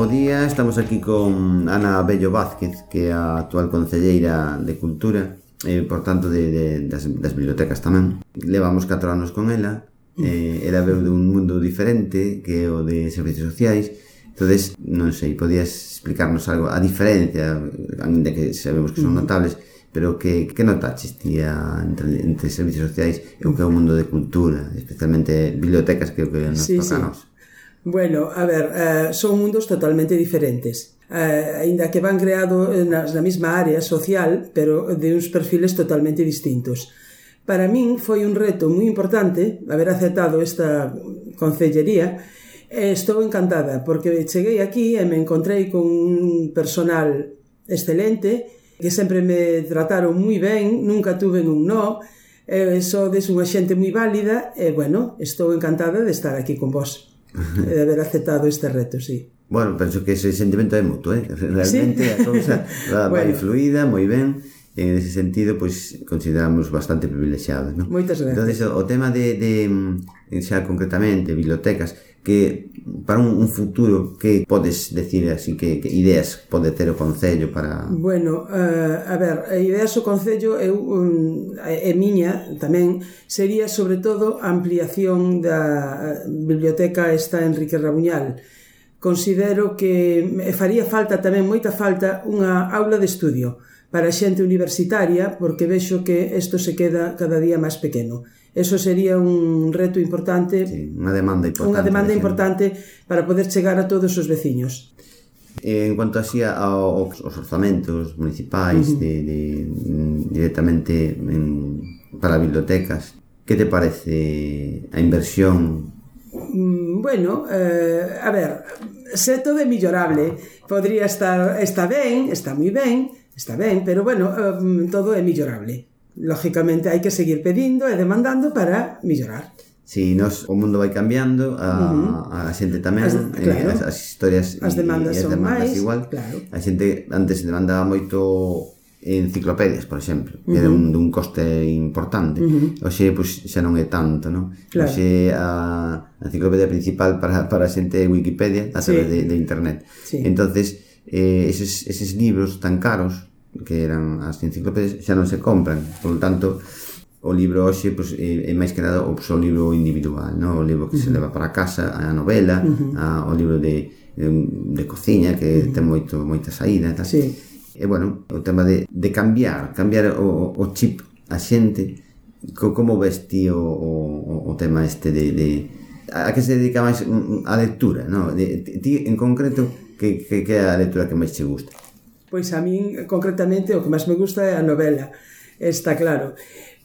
bo día. Estamos aquí con Ana Bello Vázquez, que é a actual concelleira de Cultura, e, por tanto, de, de, das, das bibliotecas tamén. Levamos 4 anos con ela, eh, ela veu de un mundo diferente que é o de servicios sociais, entonces non sei, podías explicarnos algo a diferencia, ainda que sabemos que son notables, pero que, que notaches tía entre, entre servicios sociais e o que é o mundo de cultura, especialmente bibliotecas que é o que nos sí, toca sí. nós. Bueno, a ver, eh, son mundos totalmente diferentes. Eh, ainda que van creado eh, na, na mesma área social, pero de uns perfiles totalmente distintos. Para min foi un reto moi importante haber aceptado esta concellería e estou encantada porque cheguei aquí e me encontrei con un personal excelente que sempre me trataron moi ben, nunca tuve un no, e sodes unha xente moi válida e, bueno, estou encantada de estar aquí con vos de haber aceptado este reto, sí. Bueno, penso que ese sentimento é mutuo, eh? Realmente ¿Sí? a cousa va, bueno. vai fluida, moi ben en ese sentido, pois pues, consideramos bastante privilexiados, non? Moitas gracias. Entonces, o tema de, de mm, xa concretamente bibliotecas que para un, un futuro que podes decir así que, que ideas pode ter o concello para Bueno, uh, a ver, a ideas o concello eu um, mm, é miña tamén sería sobre todo a ampliación da biblioteca esta Enrique Rabuñal Considero que faría falta tamén moita falta unha aula de estudio para a xente universitaria porque vexo que isto se queda cada día máis pequeno. Eso sería un reto importante, sí, unha demanda importante, unha demanda importante para poder chegar a todos os veciños. En cuanto así aos, orzamentos municipais uh -huh. de, de, directamente en, para bibliotecas, que te parece a inversión Mm, bueno, eh, a ver, se todo é millorable, podría estar, está ben, está moi ben, está ben, pero bueno, eh, todo é millorable. Lógicamente hai que seguir pedindo e demandando para millorar. Si, sí, nos o mundo vai cambiando, a, uh -huh. a xente tamén, as, eh, claro, eh, as, as historias as demandas, e, as demandas máis, igual. Claro. A xente antes demandaba moito enciclopedias, por exemplo, uh -huh. era un, dun coste importante. Uh -huh. Oxe, pois, xa non é tanto, non? Claro. Oxe, a, a enciclopedia principal para, para a xente é Wikipedia a través sí. de, de internet. Sí. entonces eh, eses, eses libros tan caros que eran as enciclopedias xa non se compran, por lo tanto o libro hoxe pois, é, é máis que nada o, pois, o libro individual, non? o libro que uh -huh. se leva para casa, a novela, uh -huh. a, o libro de, de, de cociña que uh -huh. ten moito moita saída, tal. Sí E, bueno, o tema de, de cambiar, cambiar o, o chip a xente, co, como ves ti o, o, o tema este de, de a que se dedica máis mm, mm, a lectura, no? De, ti en concreto que, que, que é a lectura que máis te gusta? Pois a min concretamente o que máis me gusta é a novela, está claro.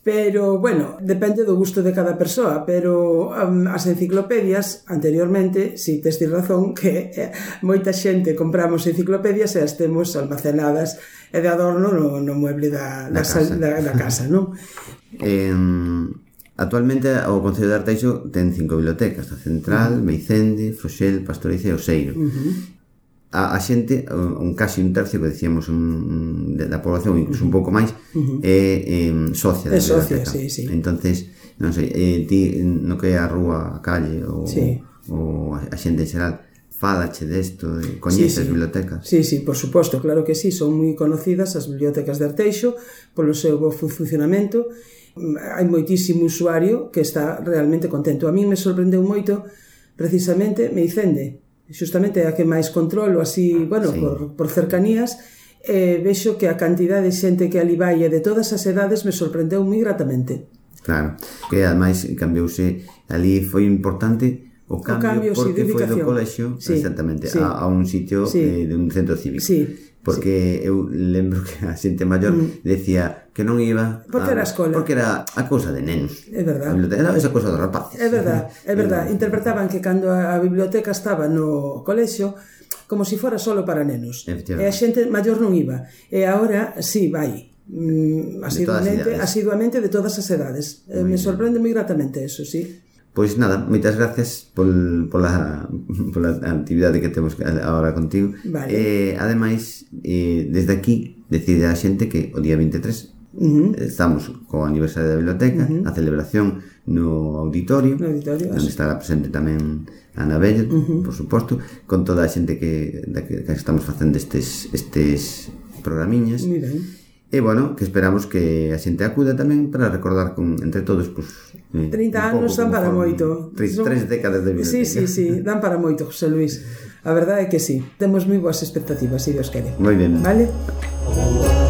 Pero, bueno, depende do gusto de cada persoa, pero um, as enciclopedias, anteriormente, si tes ti razón, que eh, moita xente compramos enciclopedias e as temos almacenadas e de adorno no, no mueble da, da, da casa, da, da casa non? eh, actualmente, o Concello de Arteixo ten cinco bibliotecas, a Central, uh -huh. Meicende, Froxel, Pastoriza e Oseiro. Uh -huh a, a xente, un, casi un tercio que decíamos un, de, da población, incluso un pouco máis, uh -huh. é, é socia da é socia, sí, sí. entonces non sei, eh, ti no que é a rúa, a calle ou, sí. ou a, a xente en xeral falache desto, de, coñeces sí, sí. bibliotecas? Sí, sí, por suposto, claro que sí, son moi conocidas as bibliotecas de Arteixo polo seu bo funcionamento hai moitísimo usuario que está realmente contento. A mí me sorprendeu moito precisamente Meicende, xustamente a que máis controlo así, bueno, sí. por, por cercanías, e eh, vexo que a cantidad de xente que ali vai e de todas as edades me sorprendeu moi gratamente. Claro, que ademais cambiouse ali foi importante o cambio, o cambio porque sí, foi do colexio sí, exactamente sí, a, a un sitio sí, eh, de un centro cívico. Sí, porque sí. eu lembro que a xente maior mm. decía que non iba porque a, era a escola. porque era a cousa de nenos. É verdad. Era esa cousa dos rapaces. É verdad é verdad. Interpretaban que cando a biblioteca estaba no colexio como se si fora solo para nenos. E a xente maior non iba. E agora si sí, vai. Mm, asiduamente, asiduamente de todas as edades. Eh, me sorprende moi gratamente eso, sí Pois nada, moitas gracias la pola, pola actividade que temos agora contigo. Vale. Eh, ademais, eh, desde aquí, decide a xente que o día 23 Uh -huh. Estamos co aniversario da biblioteca, uh -huh. a celebración no auditorio, no auditorio onde estará presente tamén Ana Bello, uh -huh. por suposto, con toda a xente que, da que, que estamos facendo estes, estes programiñas. Mira. E, bueno, que esperamos que a xente acuda tamén para recordar con, entre todos, pues, eh, 30 anos dan para moito. Tres, Son... tres décadas de vida. Sí, sí, sí, dan para moito, José Luis. A verdade é que sí, temos moi boas expectativas, se si Dios quere. Moi ben. Vale?